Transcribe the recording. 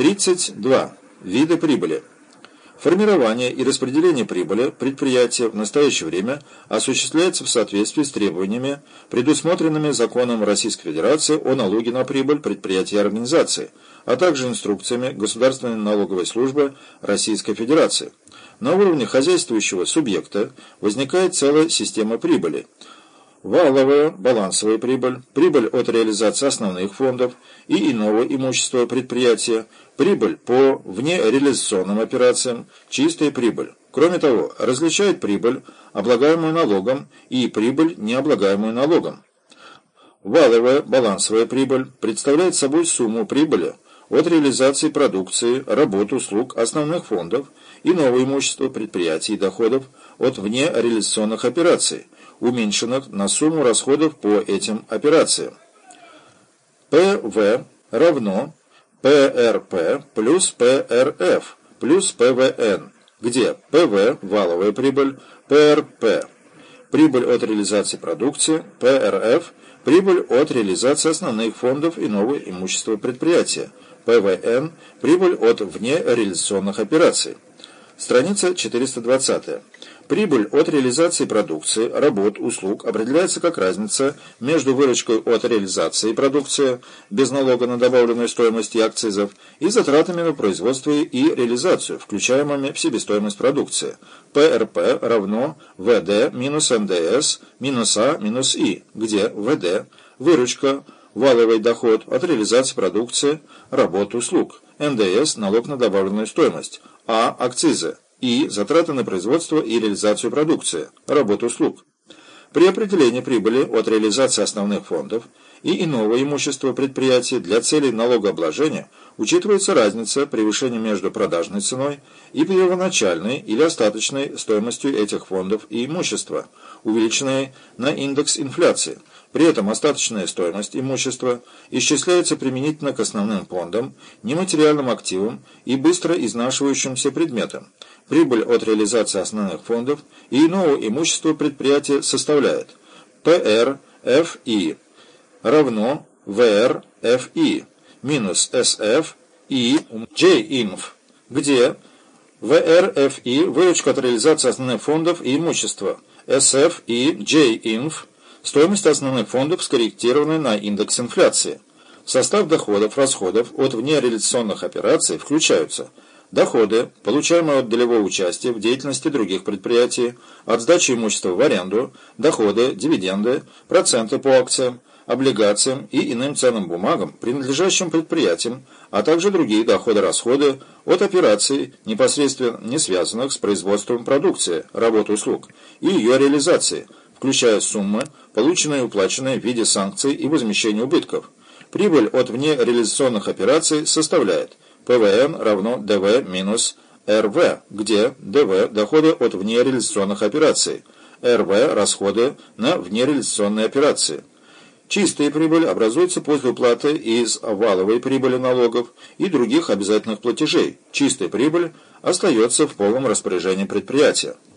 32. Виды прибыли. Формирование и распределение прибыли предприятия в настоящее время осуществляется в соответствии с требованиями, предусмотренными законом Российской Федерации о налоге на прибыль предприятий и организаций, а также инструкциями Государственной налоговой службы Российской Федерации. На уровне хозяйствующего субъекта возникает целая система прибыли – валовая, балансовая прибыль, прибыль от реализации основных фондов и иного имущества предприятия, прибыль по внереализационным операциям, чистая прибыль. Кроме того, различает прибыль, облагаемую налогом, и прибыль, не облагаемую налогом. Валовая, балансовая прибыль представляет собой сумму прибыли от реализации продукции, работ, услуг, основных фондов, иного имущества предприятий и доходов от внереализационных операций – уменьшенных на сумму расходов по этим операциям. ПВ равно ПРП плюс ПРФ плюс ПВН, где ПВ – валовая прибыль, ПРП – прибыль от реализации продукции, ПРФ – прибыль от реализации основных фондов и нового имущества предприятия, ПВН – прибыль от внереализационных операций. Страница 420. Прибыль от реализации продукции, работ, услуг определяется как разница между выручкой от реализации продукции без налога на добавленную стоимость и акцизов и затратами на производство и реализацию, включаемыми в себестоимость продукции. ПРП равно ВД минус НДС минус А минус И, где ВД – выручка, валовый доход от реализации продукции, работ, услуг, НДС – налог на добавленную стоимость, А – акцизы и затраты на производство и реализацию продукции, работу услуг. При определении прибыли от реализации основных фондов и иного имущества предприятия для целей налогообложения учитывается разница превышения между продажной ценой и первоначальной или остаточной стоимостью этих фондов и имущества, увеличенной на индекс инфляции. При этом остаточная стоимость имущества исчисляется применительно к основным фондам, нематериальным активам и быстро изнашивающимся предметам. Прибыль от реализации основных фондов и иного имущества предприятия составляет ПРФИ равно ВРФИ минус СФ и JINF, где ВРФИ – выручка от реализации основных фондов и имущества, СФ и JINF – стоимость основных фондов, скорректированная на индекс инфляции. Состав доходов, расходов от внереализационных операций включаются – Доходы, получаемые от долевого участия в деятельности других предприятий, от сдачи имущества в аренду, доходы, дивиденды, проценты по акциям, облигациям и иным ценным бумагам, принадлежащим предприятиям, а также другие доходы-расходы от операций, непосредственно не связанных с производством продукции, работ услуг и ее реализации, включая суммы, полученные и уплаченные в виде санкций и возмещения убытков. Прибыль от внереализационных операций составляет – ПВН равно ДВ минус РВ, где ДВ – доходы от внереализационных операций, РВ – расходы на внереализационные операции. Чистая прибыль образуется после уплаты из валовой прибыли налогов и других обязательных платежей. Чистая прибыль остается в полном распоряжении предприятия.